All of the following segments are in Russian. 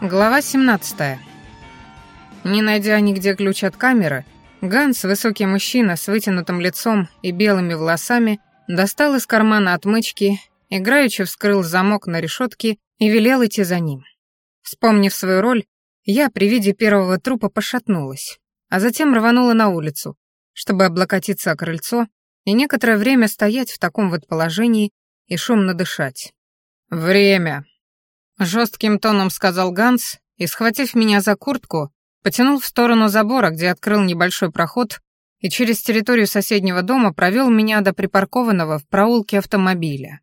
Глава 17. Не найдя нигде ключ от камеры, Ганс, высокий мужчина с вытянутым лицом и белыми волосами, достал из кармана отмычки, играючи вскрыл замок на решетке и велел идти за ним. Вспомнив свою роль, я при виде первого трупа пошатнулась, а затем рванула на улицу, чтобы облокотиться о крыльцо и некоторое время стоять в таком вот положении и шумно дышать. «Время!» Жестким тоном сказал Ганс и, схватив меня за куртку, потянул в сторону забора, где открыл небольшой проход и через территорию соседнего дома провел меня до припаркованного в проулке автомобиля.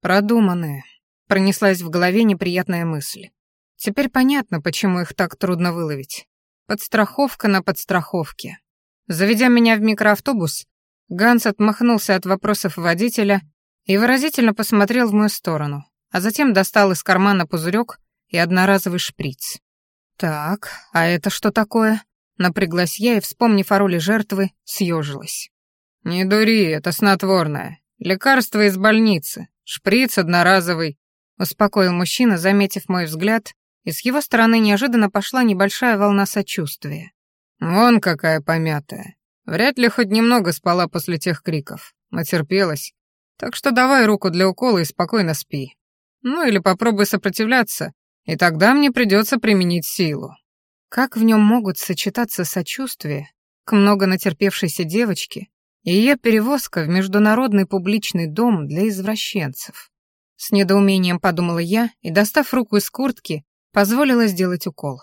Продуманные. Пронеслась в голове неприятная мысль. Теперь понятно, почему их так трудно выловить. Подстраховка на подстраховке. Заведя меня в микроавтобус, Ганс отмахнулся от вопросов водителя и выразительно посмотрел в мою сторону, а затем достал из кармана пузырек и одноразовый шприц. «Так, а это что такое?» Напряглась я и, вспомнив о роли жертвы, съежилась. «Не дури, это снотворное. Лекарство из больницы. Шприц одноразовый», — успокоил мужчина, заметив мой взгляд, и с его стороны неожиданно пошла небольшая волна сочувствия. «Вон какая помятая. Вряд ли хоть немного спала после тех криков. Натерпелась. Так что давай руку для укола и спокойно спи. Ну или попробуй сопротивляться, и тогда мне придется применить силу. Как в нем могут сочетаться сочувствие к много натерпевшейся девочке и ее перевозка в международный публичный дом для извращенцев? С недоумением подумала я и, достав руку из куртки, позволила сделать укол.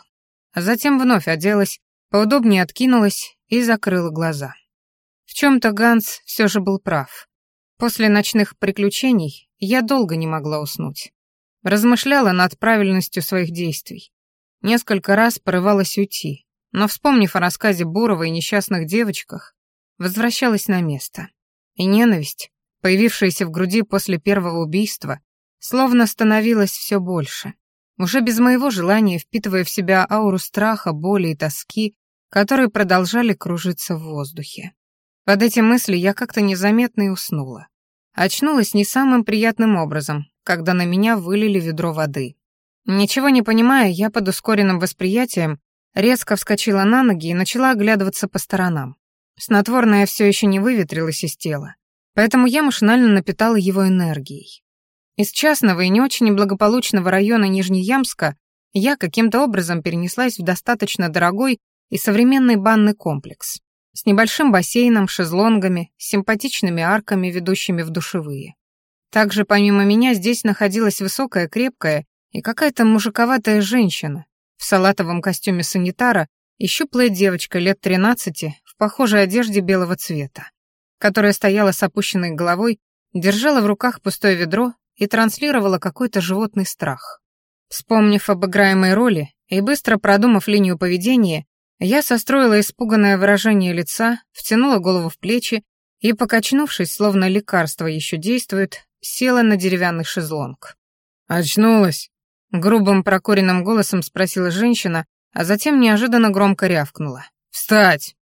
А затем вновь оделась, поудобнее откинулась и закрыла глаза. В чем-то Ганс все же был прав. После ночных приключений я долго не могла уснуть. Размышляла над правильностью своих действий. Несколько раз порывалась уйти, но, вспомнив о рассказе Бурова и несчастных девочках, возвращалась на место. И ненависть, появившаяся в груди после первого убийства, словно становилась все больше. Уже без моего желания впитывая в себя ауру страха, боли и тоски, которые продолжали кружиться в воздухе. Под эти мысли я как-то незаметно и уснула. Очнулась не самым приятным образом, когда на меня вылили ведро воды. Ничего не понимая, я под ускоренным восприятием резко вскочила на ноги и начала оглядываться по сторонам. Снотворное все еще не выветрилось из тела, поэтому я машинально напитала его энергией. Из частного и не очень благополучного района Нижнеямска я каким-то образом перенеслась в достаточно дорогой и современный банный комплекс с небольшим бассейном, шезлонгами, симпатичными арками, ведущими в душевые. Также помимо меня здесь находилась высокая, крепкая и какая-то мужиковатая женщина в салатовом костюме санитара и щуплая девочка лет 13 в похожей одежде белого цвета, которая стояла с опущенной головой, держала в руках пустое ведро и транслировала какой-то животный страх. Вспомнив об играемой роли и быстро продумав линию поведения, я состроила испуганное выражение лица, втянула голову в плечи и, покачнувшись, словно лекарство еще действует, села на деревянный шезлонг. «Очнулась?» — грубым прокуренным голосом спросила женщина, а затем неожиданно громко рявкнула. «Встать!»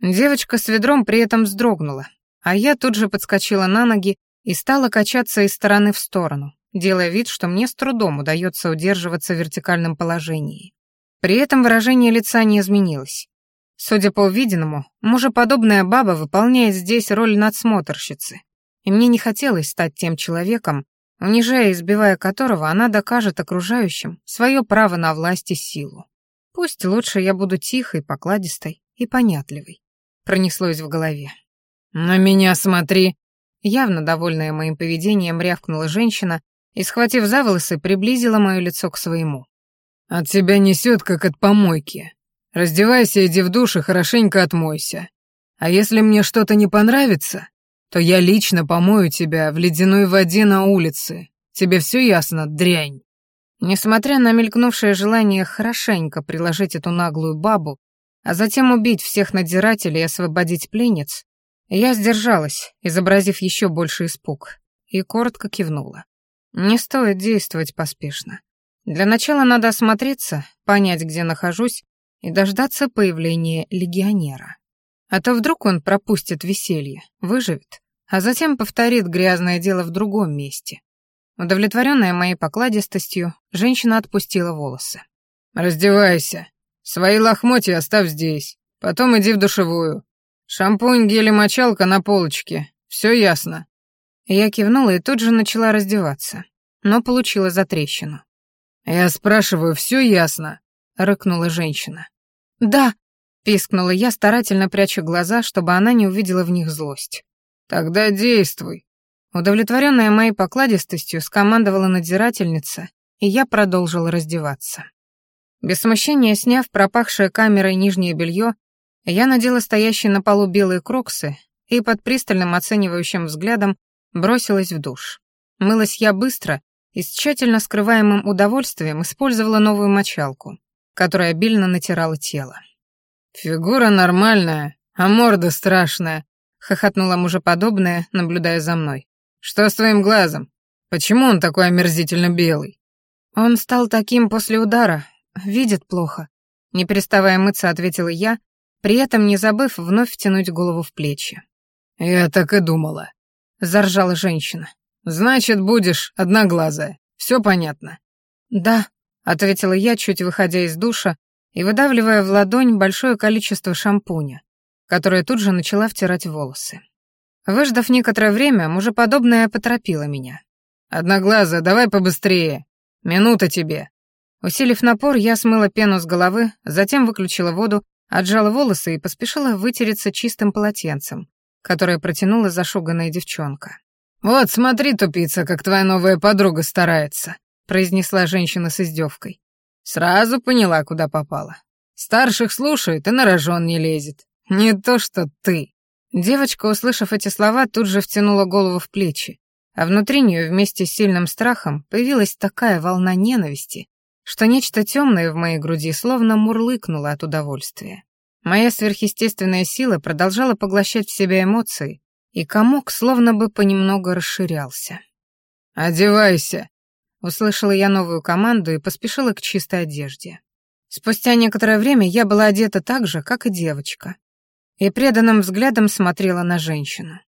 Девочка с ведром при этом вздрогнула, а я тут же подскочила на ноги и стала качаться из стороны в сторону, делая вид, что мне с трудом удается удерживаться в вертикальном положении. При этом выражение лица не изменилось. Судя по увиденному, мужеподобная баба выполняет здесь роль надсмотрщицы. И мне не хотелось стать тем человеком, унижая и избивая которого она докажет окружающим свое право на власть и силу. Пусть лучше я буду тихой, покладистой и понятливой. Пронеслось в голове. «На меня смотри!» Явно довольная моим поведением рявкнула женщина и, схватив за волосы, приблизила мое лицо к своему. От тебя несет, как от помойки. Раздевайся, иди в душ и хорошенько отмойся. А если мне что-то не понравится, то я лично помою тебя в ледяной воде на улице. Тебе все ясно, дрянь?» Несмотря на мелькнувшее желание хорошенько приложить эту наглую бабу, а затем убить всех надзирателей и освободить пленниц, я сдержалась, изобразив еще больше испуг, и коротко кивнула. Не стоит действовать поспешно. Для начала надо осмотреться, понять, где нахожусь, и дождаться появления легионера. А то вдруг он пропустит веселье, выживет, а затем повторит грязное дело в другом месте. Удовлетворенная моей покладистостью, женщина отпустила волосы. Раздевайся. Свои лохмотья оставь здесь. Потом иди в душевую. Шампунь, гель мочалка на полочке. Все ясно». Я кивнула и тут же начала раздеваться, но получила затрещину. «Я спрашиваю, все ясно?» — рыкнула женщина. «Да», — пискнула я, старательно пряча глаза, чтобы она не увидела в них злость. «Тогда действуй». Удовлетворенная моей покладистостью, скомандовала надзирательница, и я продолжила раздеваться. Без смущения сняв пропахшее камерой нижнее белье, я надела стоящие на полу белые кроксы и под пристальным оценивающим взглядом бросилась в душ. Мылась я быстро и с тщательно скрываемым удовольствием использовала новую мочалку, которая обильно натирала тело. «Фигура нормальная, а морда страшная», — хохотнула мужеподобная, наблюдая за мной. «Что с твоим глазом? Почему он такой омерзительно белый?» «Он стал таким после удара. Видит плохо». Не переставая мыться, ответила я, при этом не забыв вновь втянуть голову в плечи. «Я так и думала», — заржала женщина. «Значит, будешь одноглазая. Все понятно?» «Да», — ответила я, чуть выходя из душа и выдавливая в ладонь большое количество шампуня, которое тут же начала втирать волосы. Выждав некоторое время, мужеподобная поторопила меня. «Одноглазая, давай побыстрее. Минута тебе». Усилив напор, я смыла пену с головы, затем выключила воду, отжала волосы и поспешила вытереться чистым полотенцем, которое протянула зашуганная девчонка. «Вот смотри, тупица, как твоя новая подруга старается», произнесла женщина с издевкой. Сразу поняла, куда попала. Старших слушает и на рожон не лезет. Не то что ты. Девочка, услышав эти слова, тут же втянула голову в плечи, а внутри нее вместе с сильным страхом появилась такая волна ненависти, что нечто темное в моей груди словно мурлыкнуло от удовольствия. Моя сверхъестественная сила продолжала поглощать в себя эмоции, и комок словно бы понемногу расширялся. «Одевайся!» Услышала я новую команду и поспешила к чистой одежде. Спустя некоторое время я была одета так же, как и девочка, и преданным взглядом смотрела на женщину.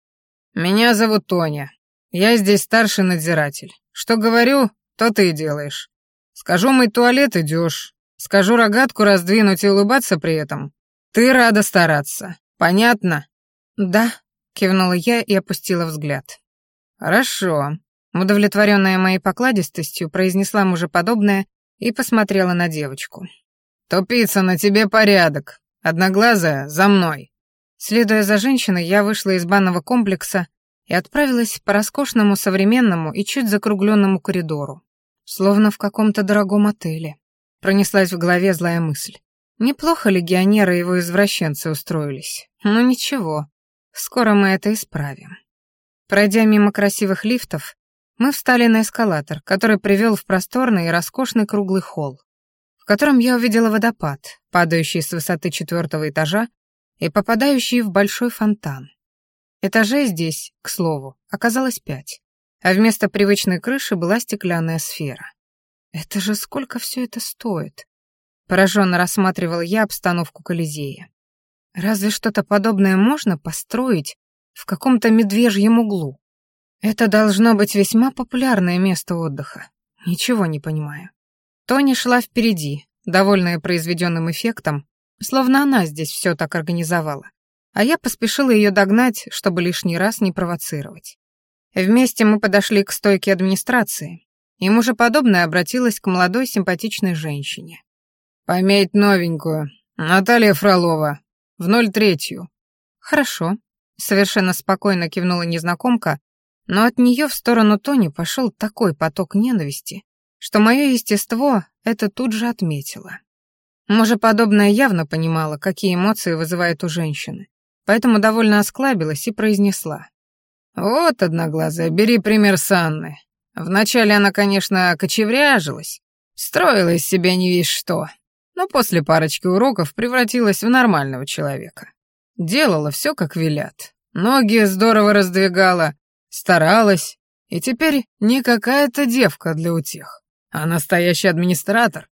«Меня зовут Тоня. Я здесь старший надзиратель. Что говорю, то ты и делаешь. Скажу мыть туалет, идешь. Скажу рогатку раздвинуть и улыбаться при этом. Ты рада стараться. Понятно?» «Да», — кивнула я и опустила взгляд. «Хорошо», — удовлетворенная моей покладистостью, произнесла мужеподобное и посмотрела на девочку. «Тупица, на тебе порядок. Одноглазая, за мной». Следуя за женщиной, я вышла из банного комплекса и отправилась по роскошному, современному и чуть закругленному коридору, словно в каком-то дорогом отеле. Пронеслась в голове злая мысль. Неплохо легионеры и его извращенцы устроились. Но ну, ничего, Скоро мы это исправим. Пройдя мимо красивых лифтов, мы встали на эскалатор, который привел в просторный и роскошный круглый холл, в котором я увидела водопад, падающий с высоты четвертого этажа и попадающий в большой фонтан. Этажей здесь, к слову, оказалось пять, а вместо привычной крыши была стеклянная сфера. Это же сколько все это стоит? Пораженно рассматривала я обстановку Колизея. Разве что-то подобное можно построить в каком-то медвежьем углу? Это должно быть весьма популярное место отдыха. Ничего не понимаю. Тони шла впереди, довольная произведенным эффектом, словно она здесь все так организовала. А я поспешила ее догнать, чтобы лишний раз не провоцировать. Вместе мы подошли к стойке администрации, и мужеподобная обратилась к молодой симпатичной женщине. «Пометь новенькую. Наталья Фролова, в ноль третью». «Хорошо», — совершенно спокойно кивнула незнакомка, но от нее в сторону Тони пошел такой поток ненависти, что мое естество это тут же отметило. Мужеподобная явно понимала, какие эмоции вызывает у женщины, поэтому довольно осклабилась и произнесла. «Вот, одноглазая, бери пример с Анны. Вначале она, конечно, кочевряжилась, строила из себя не весь что, но после парочки уроков превратилась в нормального человека. Делала все, как велят. Ноги здорово раздвигала, старалась, и теперь не какая-то девка для утех, а настоящий администратор.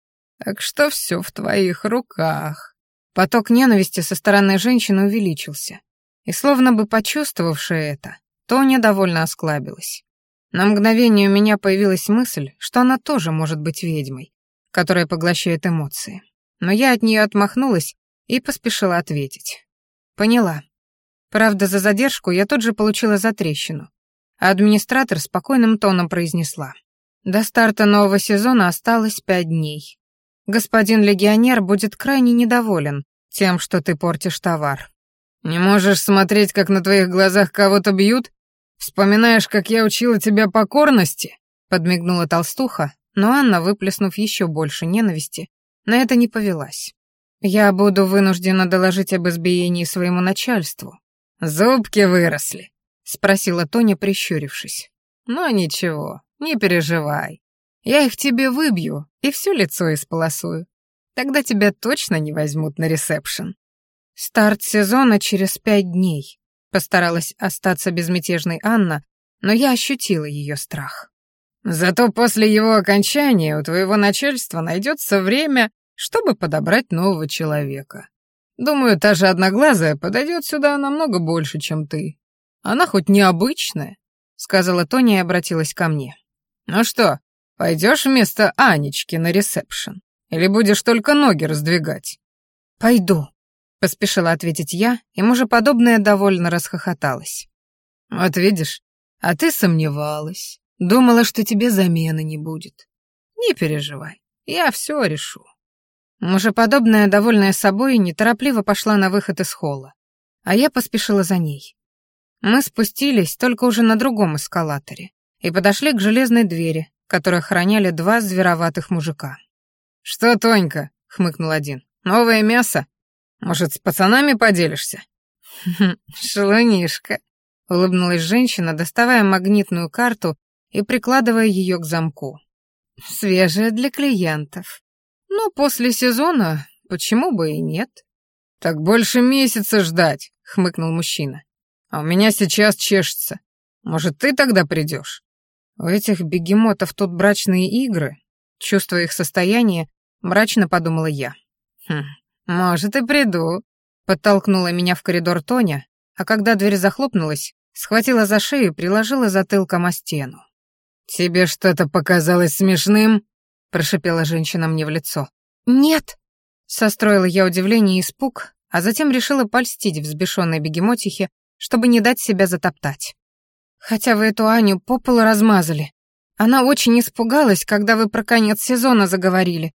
Так что все в твоих руках. Поток ненависти со стороны женщины увеличился, и словно бы почувствовавшая это, Тоня довольно осклабилась. На мгновение у меня появилась мысль, что она тоже может быть ведьмой, которая поглощает эмоции. Но я от нее отмахнулась и поспешила ответить. Поняла. Правда, за задержку я тут же получила затрещину. А администратор спокойным тоном произнесла. До старта нового сезона осталось пять дней. Господин легионер будет крайне недоволен тем, что ты портишь товар. Не можешь смотреть, как на твоих глазах кого-то бьют? Вспоминаешь, как я учила тебя покорности? Подмигнула толстуха, но Анна, выплеснув еще больше ненависти, на это не повелась. Я буду вынуждена доложить об избиении своему начальству. Зубки выросли, спросила Тоня, прищурившись. Ну ничего, не переживай. Я их тебе выбью и все лицо исполосую. Тогда тебя точно не возьмут на ресепшн. Старт сезона через пять дней. Постаралась остаться безмятежной Анна, но я ощутила ее страх. Зато после его окончания у твоего начальства найдется время, чтобы подобрать нового человека. Думаю, та же одноглазая подойдет сюда намного больше, чем ты. Она хоть необычная, сказала Тоня и обратилась ко мне. Ну что, пойдешь вместо Анечки на ресепшн? Или будешь только ноги раздвигать? Пойду, поспешила ответить я, и мужеподобная довольно расхохоталась. Вот видишь, а ты сомневалась. Думала, что тебе замены не будет. Не переживай, я все решу. Мужеподобная, довольная собой, неторопливо пошла на выход из холла, а я поспешила за ней. Мы спустились только уже на другом эскалаторе и подошли к железной двери, которую охраняли два звероватых мужика. «Что, Тонька?» — хмыкнул один. «Новое мясо? Может, с пацанами поделишься?» «Шалунишка», — улыбнулась женщина, доставая магнитную карту и прикладывая ее к замку. «Свежая для клиентов. Ну, после сезона, почему бы и нет?» «Так больше месяца ждать», — хмыкнул мужчина. «А у меня сейчас чешется. Может, ты тогда придешь?» У этих бегемотов тут брачные игры. Чувствуя их состояние, мрачно подумала я. Хм, может, и приду. Подтолкнула меня в коридор Тоня, а когда дверь захлопнулась, схватила за шею и приложила затылком о стену. «Тебе что-то показалось смешным?» — прошипела женщина мне в лицо. «Нет!» — состроила я удивление и испуг, а затем решила польстить взбешенной бегемотихе, чтобы не дать себя затоптать. Хотя вы эту Аню по полу размазали. Она очень испугалась, когда вы про конец сезона заговорили.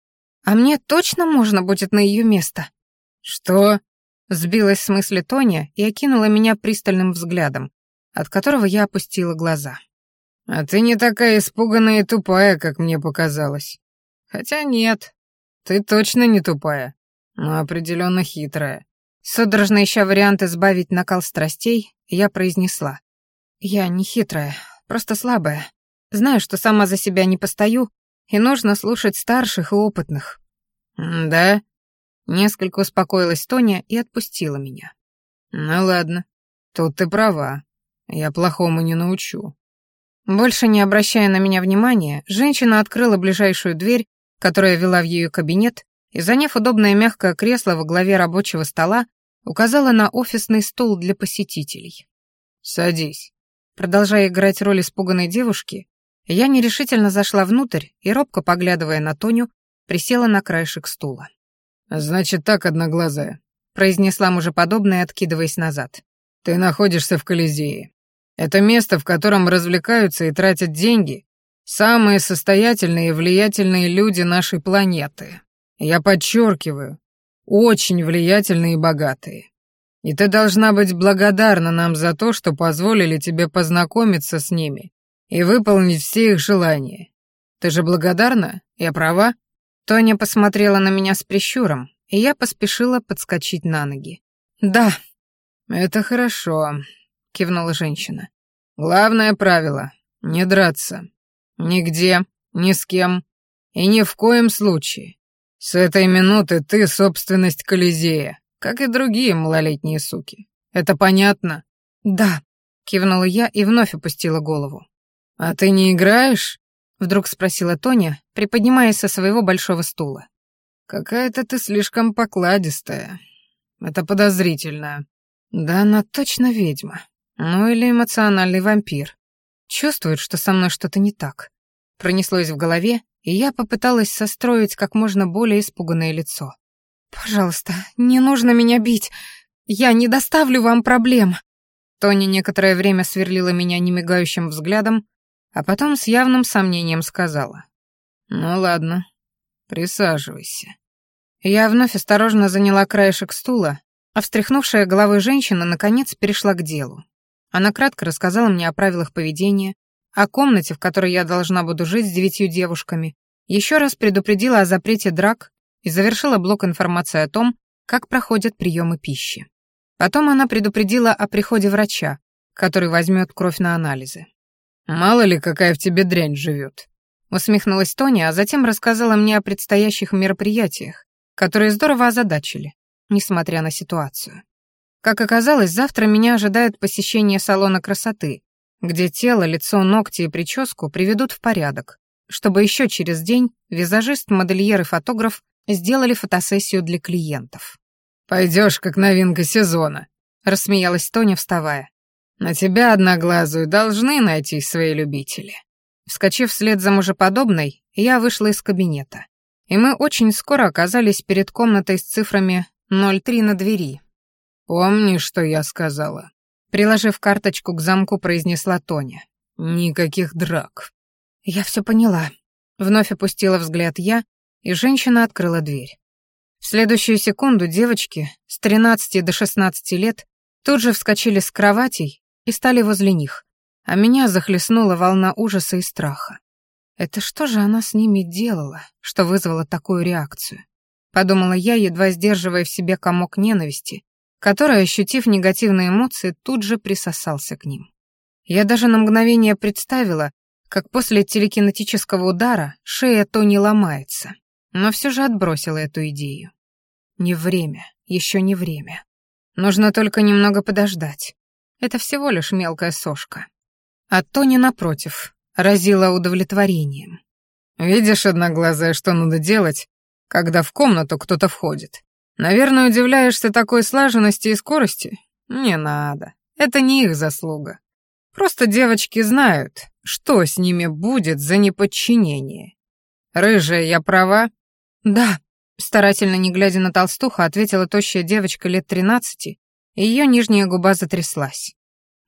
А мне точно можно будет на ее место?» «Что?» Сбилась с мысли Тоня и окинула меня пристальным взглядом, от которого я опустила глаза. «А ты не такая испуганная и тупая, как мне показалось. Хотя нет, ты точно не тупая, но определенно хитрая». Судорожно ища вариант избавить накал страстей, я произнесла. Я не хитрая, просто слабая. Знаю, что сама за себя не постою, и нужно слушать старших и опытных. «Да?» Несколько успокоилась Тоня и отпустила меня. «Ну ладно, тут ты права. Я плохому не научу». Больше не обращая на меня внимания, женщина открыла ближайшую дверь, которая вела в ее кабинет, и, заняв удобное мягкое кресло во главе рабочего стола, указала на офисный стол для посетителей. «Садись». Продолжая играть роль испуганной девушки, я нерешительно зашла внутрь и, робко поглядывая на Тоню, присела на краешек стула. «Значит так, одноглазая», — произнесла мужеподобная, откидываясь назад. «Ты находишься в Колизее. Это место, в котором развлекаются и тратят деньги самые состоятельные и влиятельные люди нашей планеты. Я подчеркиваю, очень влиятельные и богатые. И ты должна быть благодарна нам за то, что позволили тебе познакомиться с ними и выполнить все их желания. Ты же благодарна? Я права?» Тоня посмотрела на меня с прищуром, и я поспешила подскочить на ноги. «Да». «Это хорошо», — кивнула женщина. «Главное правило — не драться. Нигде, ни с кем и ни в коем случае. С этой минуты ты собственность Колизея как и другие малолетние суки. Это понятно?» «Да», — кивнула я и вновь опустила голову. «А ты не играешь?» — вдруг спросила Тоня, приподнимаясь со своего большого стула. «Какая-то ты слишком покладистая. Это подозрительно. Да она точно ведьма. Ну или эмоциональный вампир. Чувствует, что со мной что-то не так. Пронеслось в голове, и я попыталась состроить как можно более испуганное лицо. «Пожалуйста, не нужно меня бить. Я не доставлю вам проблем». Тони некоторое время сверлила меня немигающим взглядом, а потом с явным сомнением сказала. «Ну ладно, присаживайся». Я вновь осторожно заняла краешек стула, а встряхнувшая головой женщина наконец перешла к делу. Она кратко рассказала мне о правилах поведения, о комнате, в которой я должна буду жить с девятью девушками, еще раз предупредила о запрете драк и завершила блок информации о том, как проходят приемы пищи. Потом она предупредила о приходе врача, который возьмет кровь на анализы. «Мало ли, какая в тебе дрянь живет», — усмехнулась Тони, а затем рассказала мне о предстоящих мероприятиях, которые здорово озадачили, несмотря на ситуацию. Как оказалось, завтра меня ожидает посещение салона красоты, где тело, лицо, ногти и прическу приведут в порядок, чтобы еще через день визажист, модельер и фотограф сделали фотосессию для клиентов. «Пойдешь, как новинка сезона», — рассмеялась Тоня, вставая. «На тебя, одноглазую, должны найти свои любители». Вскочив вслед за мужеподобной, я вышла из кабинета. И мы очень скоро оказались перед комнатой с цифрами 03 на двери. «Помни, что я сказала?» Приложив карточку к замку, произнесла Тоня. «Никаких драк». «Я все поняла». Вновь опустила взгляд я, и женщина открыла дверь. В следующую секунду девочки с 13 до 16 лет тут же вскочили с кроватей и стали возле них, а меня захлестнула волна ужаса и страха. Это что же она с ними делала, что вызвало такую реакцию? Подумала я, едва сдерживая в себе комок ненависти, который, ощутив негативные эмоции, тут же присосался к ним. Я даже на мгновение представила, как после телекинетического удара шея Тони ломается, но все же отбросила эту идею. Не время, еще не время. Нужно только немного подождать. Это всего лишь мелкая сошка. А Тони, напротив, разила удовлетворением. «Видишь, одноглазая, что надо делать, когда в комнату кто-то входит? Наверное, удивляешься такой слаженности и скорости? Не надо. Это не их заслуга. Просто девочки знают, что с ними будет за неподчинение. Рыжая, я права? Да, старательно не глядя на толстуха, ответила тощая девочка лет тринадцати, и ее нижняя губа затряслась.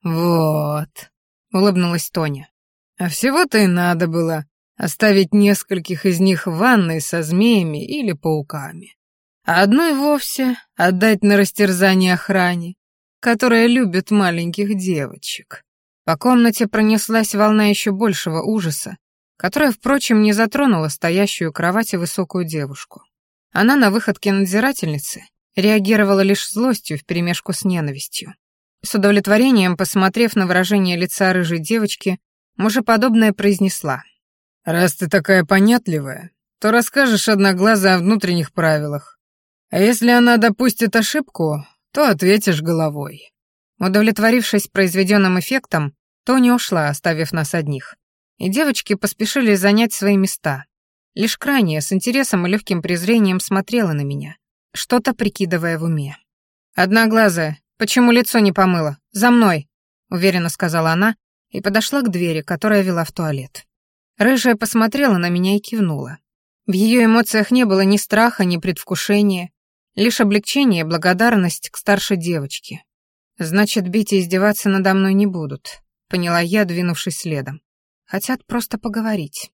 Вот, улыбнулась Тоня. А всего-то и надо было оставить нескольких из них в ванной со змеями или пауками а одну и вовсе отдать на растерзание охране, которая любит маленьких девочек. По комнате пронеслась волна еще большего ужаса, которая, впрочем, не затронула стоящую у кровати высокую девушку. Она на выходке надзирательницы реагировала лишь злостью вперемешку с ненавистью. С удовлетворением, посмотрев на выражение лица рыжей девочки, мужеподобная произнесла. «Раз ты такая понятливая, то расскажешь одноглазо о внутренних правилах, если она допустит ошибку, то ответишь головой. Удовлетворившись произведенным эффектом, Тони ушла, оставив нас одних. И девочки поспешили занять свои места. Лишь крайне, с интересом и легким презрением смотрела на меня, что-то прикидывая в уме. «Одноглазая, почему лицо не помыла? За мной!» — уверенно сказала она и подошла к двери, которая вела в туалет. Рыжая посмотрела на меня и кивнула. В ее эмоциях не было ни страха, ни предвкушения, Лишь облегчение и благодарность к старшей девочке. Значит, бить и издеваться надо мной не будут, поняла я, двинувшись следом. Хотят просто поговорить.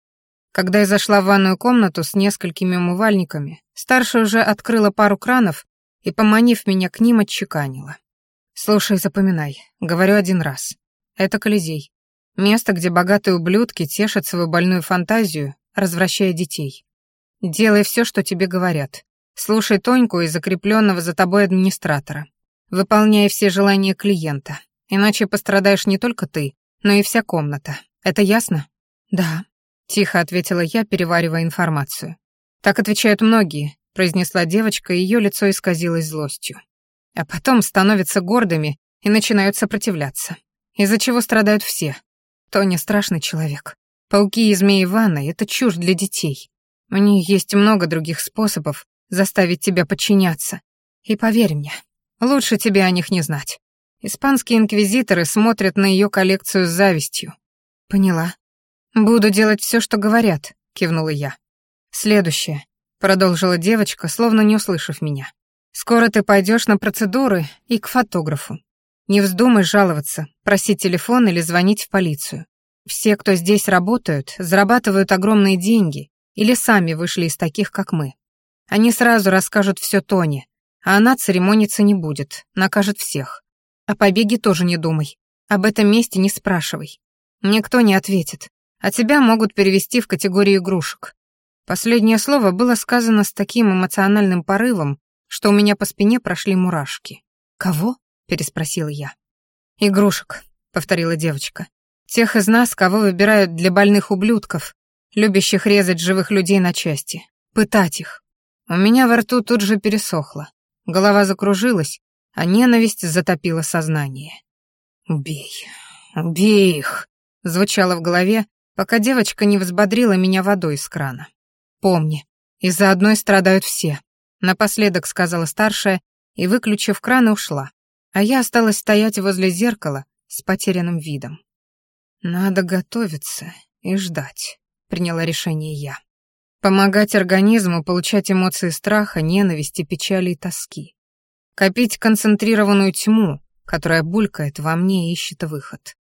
Когда я зашла в ванную комнату с несколькими умывальниками, старшая уже открыла пару кранов и, поманив меня к ним, отчеканила. «Слушай, запоминай. Говорю один раз. Это Колизей. Место, где богатые ублюдки тешат свою больную фантазию, развращая детей. Делай все, что тебе говорят. Слушай Тоньку и закрепленного за тобой администратора. Выполняй все желания клиента, иначе пострадаешь не только ты, но и вся комната. Это ясно? Да, тихо ответила я, переваривая информацию. Так отвечают многие, произнесла девочка, и ее лицо исказилось злостью. А потом становятся гордыми и начинают сопротивляться. Из-за чего страдают все. Тоня страшный человек. Пауки и змеи ванной — это чушь для детей. У них есть много других способов заставить тебя подчиняться. И поверь мне, лучше тебе о них не знать. Испанские инквизиторы смотрят на ее коллекцию с завистью. Поняла. Буду делать все, что говорят, кивнула я. Следующее, продолжила девочка, словно не услышав меня. Скоро ты пойдешь на процедуры и к фотографу. Не вздумай жаловаться, просить телефон или звонить в полицию. Все, кто здесь работают, зарабатывают огромные деньги или сами вышли из таких, как мы. Они сразу расскажут все Тоне, а она церемониться не будет, накажет всех. О побеге тоже не думай. Об этом месте не спрашивай. Никто не ответит, а тебя могут перевести в категорию игрушек. Последнее слово было сказано с таким эмоциональным порывом, что у меня по спине прошли мурашки. «Кого?» — переспросила я. «Игрушек», — повторила девочка. «Тех из нас, кого выбирают для больных ублюдков, любящих резать живых людей на части, пытать их. У меня во рту тут же пересохло, голова закружилась, а ненависть затопила сознание. «Убей, убей их!» — звучало в голове, пока девочка не взбодрила меня водой из крана. «Помни, из-за одной страдают все», — напоследок сказала старшая и, выключив кран, ушла. А я осталась стоять возле зеркала с потерянным видом. «Надо готовиться и ждать», — приняла решение я. Помогать организму получать эмоции страха, ненависти, печали и тоски. Копить концентрированную тьму, которая булькает во мне и ищет выход.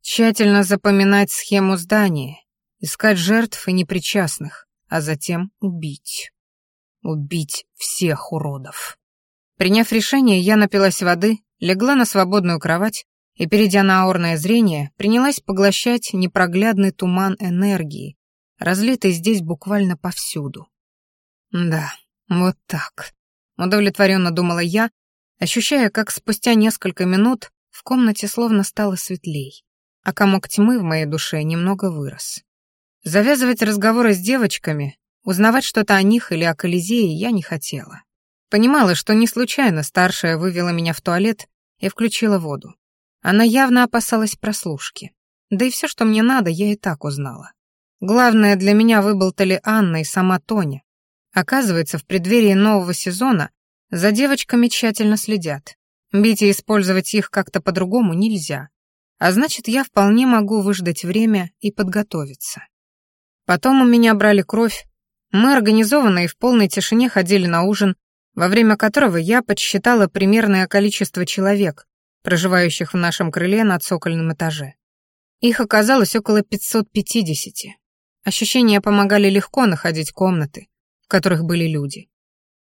Тщательно запоминать схему здания, искать жертв и непричастных, а затем убить. Убить всех уродов. Приняв решение, я напилась воды, легла на свободную кровать и, перейдя на аурное зрение, принялась поглощать непроглядный туман энергии, разлитый здесь буквально повсюду. Да, вот так. Удовлетворенно думала я, ощущая, как спустя несколько минут в комнате словно стало светлей, а комок тьмы в моей душе немного вырос. Завязывать разговоры с девочками, узнавать что-то о них или о Колизее я не хотела. Понимала, что не случайно старшая вывела меня в туалет и включила воду. Она явно опасалась прослушки. Да и все, что мне надо, я и так узнала. Главное для меня выболтали Анна и сама Тоня. Оказывается, в преддверии нового сезона за девочками тщательно следят. Бить и использовать их как-то по-другому нельзя. А значит, я вполне могу выждать время и подготовиться. Потом у меня брали кровь. Мы организованно и в полной тишине ходили на ужин, во время которого я подсчитала примерное количество человек, проживающих в нашем крыле на цокольном этаже. Их оказалось около 550. Ощущения помогали легко находить комнаты, в которых были люди.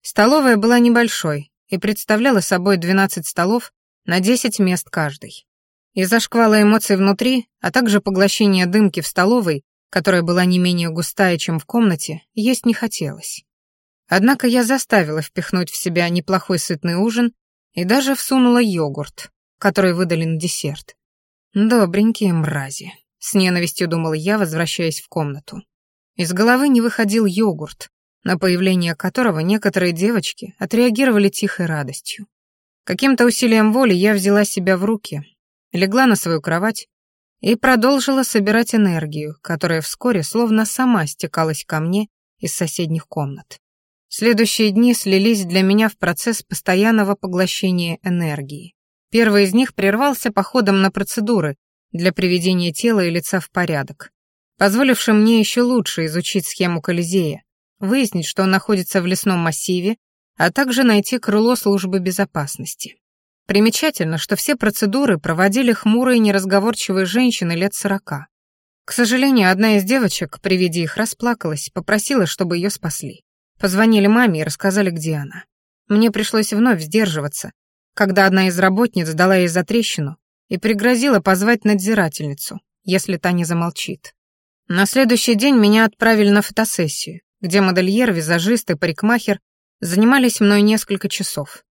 Столовая была небольшой и представляла собой 12 столов на 10 мест каждый. Из-за шквала эмоций внутри, а также поглощения дымки в столовой, которая была не менее густая, чем в комнате, есть не хотелось. Однако я заставила впихнуть в себя неплохой сытный ужин и даже всунула йогурт, который выдали на десерт. Добренькие мрази. С ненавистью думала я, возвращаясь в комнату. Из головы не выходил йогурт, на появление которого некоторые девочки отреагировали тихой радостью. Каким-то усилием воли я взяла себя в руки, легла на свою кровать и продолжила собирать энергию, которая вскоре словно сама стекалась ко мне из соседних комнат. Следующие дни слились для меня в процесс постоянного поглощения энергии. Первый из них прервался походом на процедуры, для приведения тела и лица в порядок, позволившим мне еще лучше изучить схему Колизея, выяснить, что он находится в лесном массиве, а также найти крыло службы безопасности. Примечательно, что все процедуры проводили хмурые неразговорчивые женщины лет сорока. К сожалению, одна из девочек при виде их расплакалась, попросила, чтобы ее спасли. Позвонили маме и рассказали, где она. Мне пришлось вновь сдерживаться, когда одна из работниц дала ей затрещину и пригрозила позвать надзирательницу, если та не замолчит. На следующий день меня отправили на фотосессию, где модельер, визажист и парикмахер занимались мной несколько часов.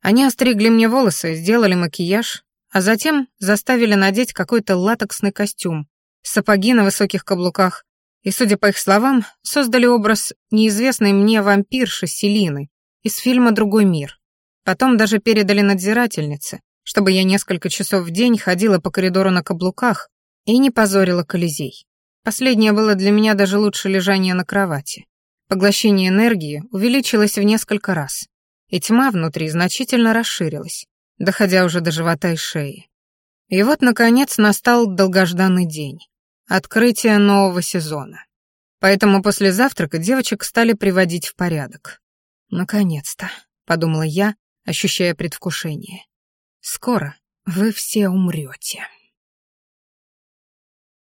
Они остригли мне волосы, сделали макияж, а затем заставили надеть какой-то латексный костюм, сапоги на высоких каблуках и, судя по их словам, создали образ неизвестной мне вампирши Селины из фильма «Другой мир». Потом даже передали надзирательнице, чтобы я несколько часов в день ходила по коридору на каблуках и не позорила Колизей. Последнее было для меня даже лучше лежания на кровати. Поглощение энергии увеличилось в несколько раз, и тьма внутри значительно расширилась, доходя уже до живота и шеи. И вот, наконец, настал долгожданный день. Открытие нового сезона. Поэтому после завтрака девочек стали приводить в порядок. «Наконец-то», — подумала я, ощущая предвкушение. «Скоро вы все умрете».